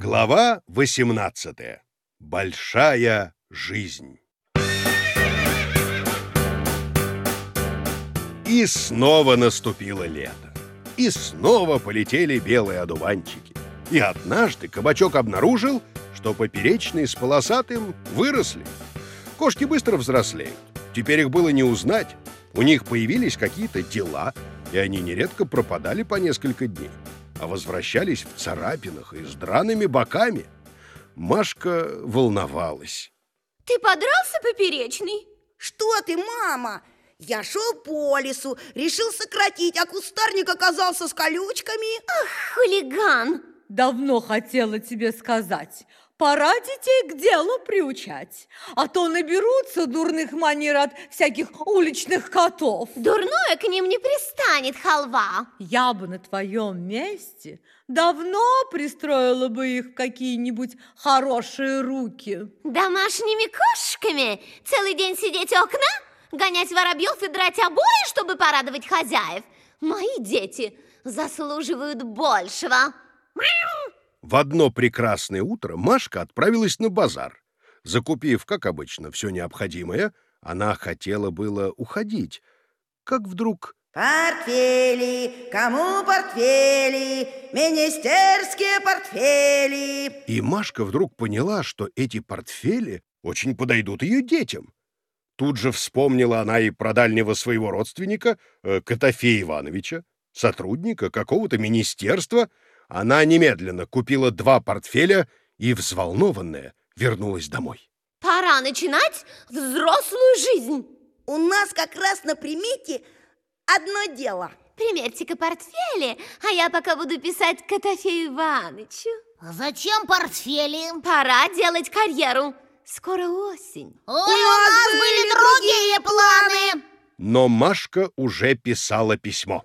Глава 18. Большая жизнь. И снова наступило лето. И снова полетели белые одуванчики. И однажды кабачок обнаружил, что поперечные с полосатым выросли. Кошки быстро взрослеют. Теперь их было не узнать. У них появились какие-то дела, и они нередко пропадали по несколько дней а возвращались в царапинах и с драными боками. Машка волновалась. Ты подрался, поперечный? Что ты, мама? Я шел по лесу, решил сократить, а кустарник оказался с колючками. Ах, хулиган! Давно хотела тебе сказать. Пора детей к делу приучать, а то наберутся дурных манер от всяких уличных котов. Дурное к ним не пристанет, халва. Я бы на твоем месте давно пристроила бы их в какие-нибудь хорошие руки. Домашними кошками? Целый день сидеть у окна? Гонять воробьев и драть обои, чтобы порадовать хозяев? Мои дети заслуживают большего. Мяу! В одно прекрасное утро Машка отправилась на базар. Закупив, как обычно, все необходимое, она хотела было уходить, как вдруг... Портфели, кому портфели, министерские портфели. И Машка вдруг поняла, что эти портфели очень подойдут ее детям. Тут же вспомнила она и про дальнего своего родственника, э, Котофея Ивановича, сотрудника какого-то министерства, она немедленно купила два портфеля и, взволнованная, вернулась домой. Пора начинать взрослую жизнь. У нас как раз на примете одно дело. Примерьте-ка портфели, а я пока буду писать Котофею Иванычу. Зачем портфели? Пора делать карьеру. Скоро осень. Ой, у, у нас были другие планы. Но Машка уже писала письмо.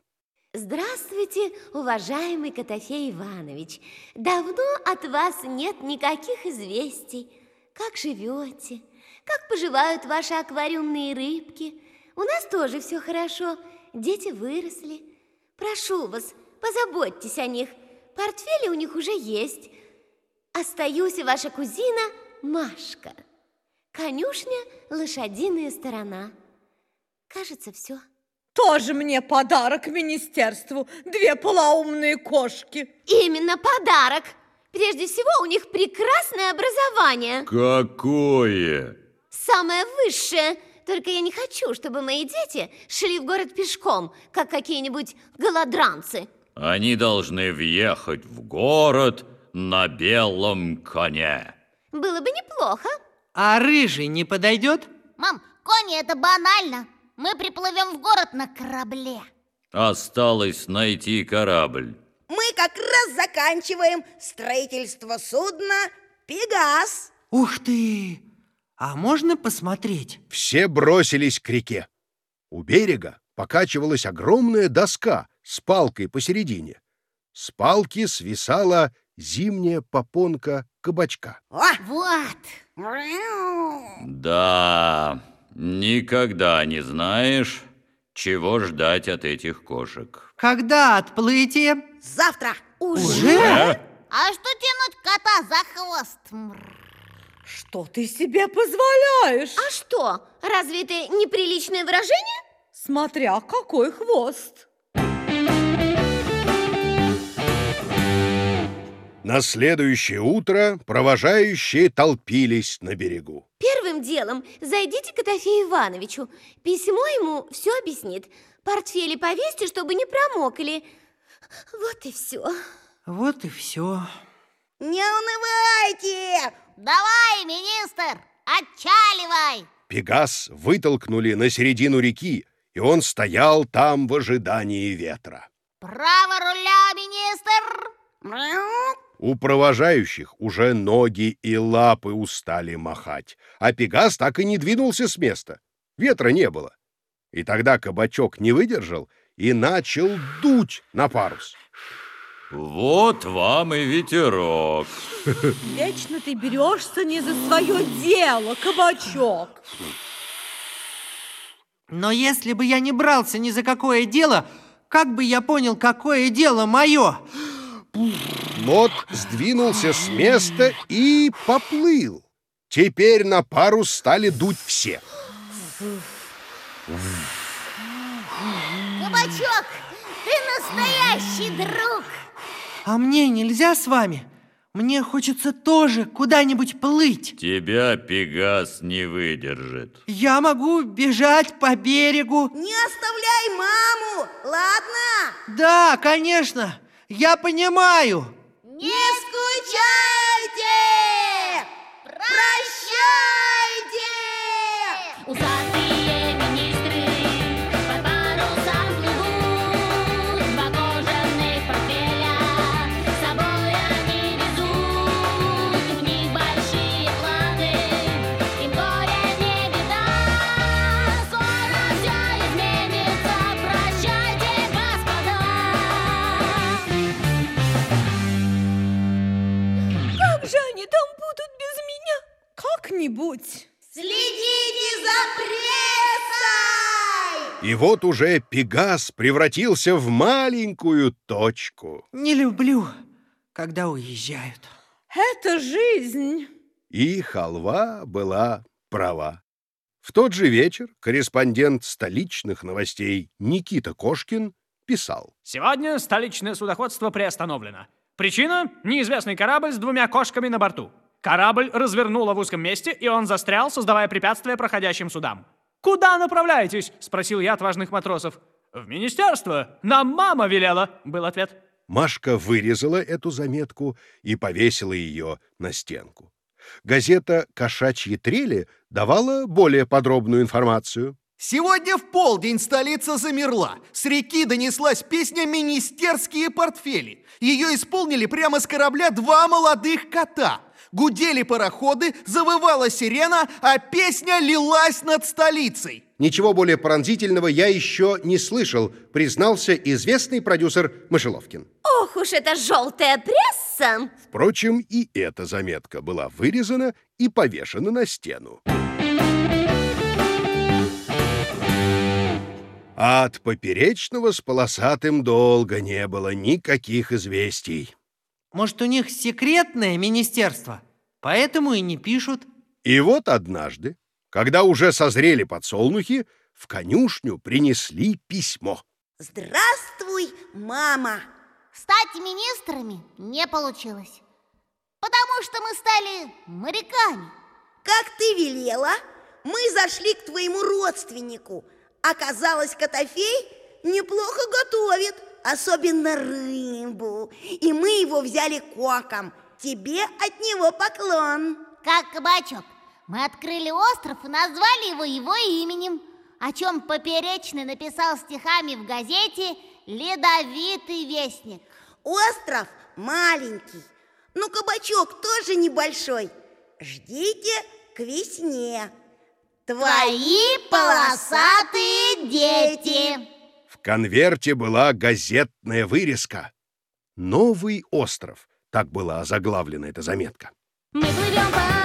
Здравствуйте, уважаемый Котофей Иванович. Давно от вас нет никаких известий. Как живете? Как поживают ваши аквариумные рыбки? У нас тоже все хорошо. Дети выросли. Прошу вас, позаботьтесь о них. Портфели у них уже есть. Остаюсь ваша кузина Машка. Конюшня – лошадиная сторона. Кажется, все. Тоже мне подарок министерству. Две полоумные кошки. Именно подарок. Прежде всего, у них прекрасное образование. Какое? Самое высшее. Только я не хочу, чтобы мои дети шли в город пешком, как какие-нибудь голодранцы. Они должны въехать в город на белом коне. Было бы неплохо. А рыжий не подойдет? Мам, кони это банально. Мы приплывем в город на корабле. Осталось найти корабль. Мы как раз заканчиваем строительство судна «Пегас». Ух ты! А можно посмотреть? Все бросились к реке. У берега покачивалась огромная доска с палкой посередине. С палки свисала зимняя попонка кабачка. О! Вот! Да, Никогда не знаешь, чего ждать от этих кошек. Когда отплытие? Завтра. Уже? Уже? А что тянуть кота за хвост? Что ты себе позволяешь? А что, разве это неприличное выражение? Смотря какой хвост. На следующее утро провожающие толпились на берегу. Первым делом зайдите к Котофею Ивановичу. Письмо ему все объяснит. Портфели повесьте, чтобы не промокли. Вот и все. Вот и все. Не унывайте! Давай, министр, отчаливай! Пегас вытолкнули на середину реки, и он стоял там в ожидании ветра. Право руля, министр! У провожающих уже ноги и лапы устали махать, а Пегас так и не двинулся с места. Ветра не было. И тогда кабачок не выдержал и начал дуть на парус. Вот вам и ветерок. Вечно ты берешься не за свое дело, кабачок. Но если бы я не брался ни за какое дело, как бы я понял, какое дело мое? Плот сдвинулся с места и поплыл. Теперь на парус стали дуть все. Кабачок, ты настоящий друг! А мне нельзя с вами? Мне хочется тоже куда-нибудь плыть. Тебя Пегас не выдержит. Я могу бежать по берегу. Не оставляй маму, ладно? Да, конечно, я понимаю. Не скучайте! Следите за прессой! И вот уже Пегас превратился в маленькую точку. Не люблю, когда уезжают. Это жизнь. И халва была права. В тот же вечер корреспондент столичных новостей Никита Кошкин писал. Сегодня столичное судоходство приостановлено. Причина – неизвестный корабль с двумя кошками на борту. Корабль развернуло в узком месте, и он застрял, создавая препятствия проходящим судам. «Куда направляетесь?» – спросил я отважных матросов. «В министерство. Нам мама велела», – был ответ. Машка вырезала эту заметку и повесила ее на стенку. Газета «Кошачьи трели» давала более подробную информацию. Сегодня в полдень столица замерла. С реки донеслась песня «Министерские портфели». Ее исполнили прямо с корабля два молодых кота. Гудели пароходы, завывала сирена, а песня лилась над столицей. Ничего более пронзительного я еще не слышал, признался известный продюсер Мышеловкин. Ох уж эта желтая пресса! Впрочем, и эта заметка была вырезана и повешена на стену. А от поперечного с полосатым долго не было никаких известий. Может, у них секретное министерство, поэтому и не пишут. И вот однажды, когда уже созрели подсолнухи, в конюшню принесли письмо. Здравствуй, мама! Стать министрами не получилось, потому что мы стали моряками. Как ты велела, мы зашли к твоему родственнику. Оказалось, Котофей неплохо готовит, особенно рыбу. И мы его взяли коком. Тебе от него поклон. Как кабачок, мы открыли остров и назвали его его именем, о чем Поперечный написал стихами в газете «Ледовитый вестник». Остров маленький, но кабачок тоже небольшой. Ждите к весне. Твои полосатые дети. В конверте была газетная вырезка. «Новый остров». Так была озаглавлена эта заметка. Мы плывем по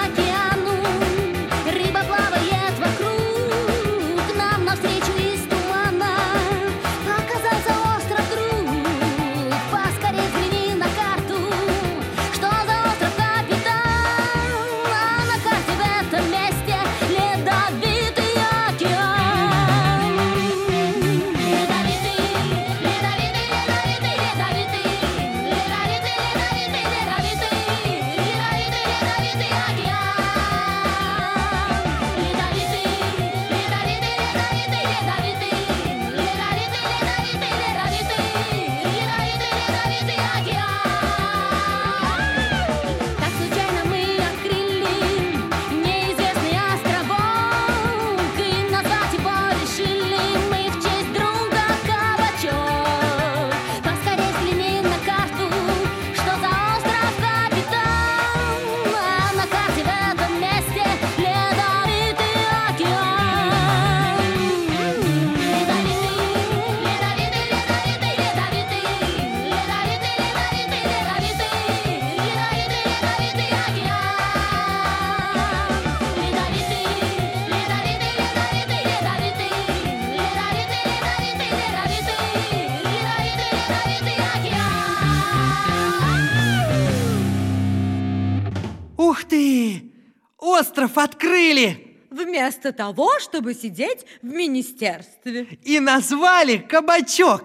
Ух ты! Остров открыли! Вместо того, чтобы сидеть в министерстве. И назвали кабачок.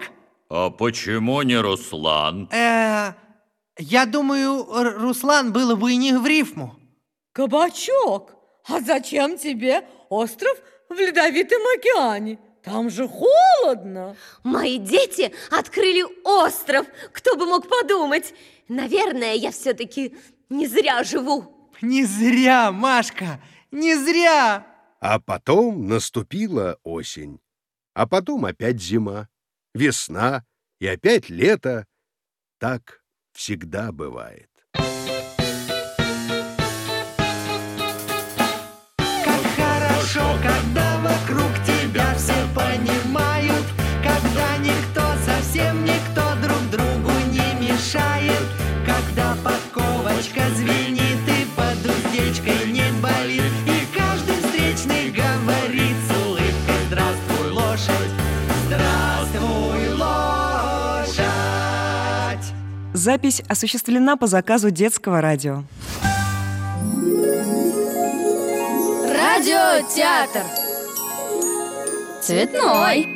А почему не Руслан? Э, я думаю, Руслан было бы и не в рифму. Кабачок, а зачем тебе остров в ледовитом океане? Там же холодно. Мои дети открыли остров. Кто бы мог подумать? Наверное, я все-таки не зря живу. Не зря, Машка, не зря. А потом наступила осень. А потом опять зима, весна и опять лето. Так всегда бывает. Как хорошо, когда вокруг тебя все понимают, когда никто, совсем никто Запись осуществлена по заказу детского радио. Радиотеатр. Цветной.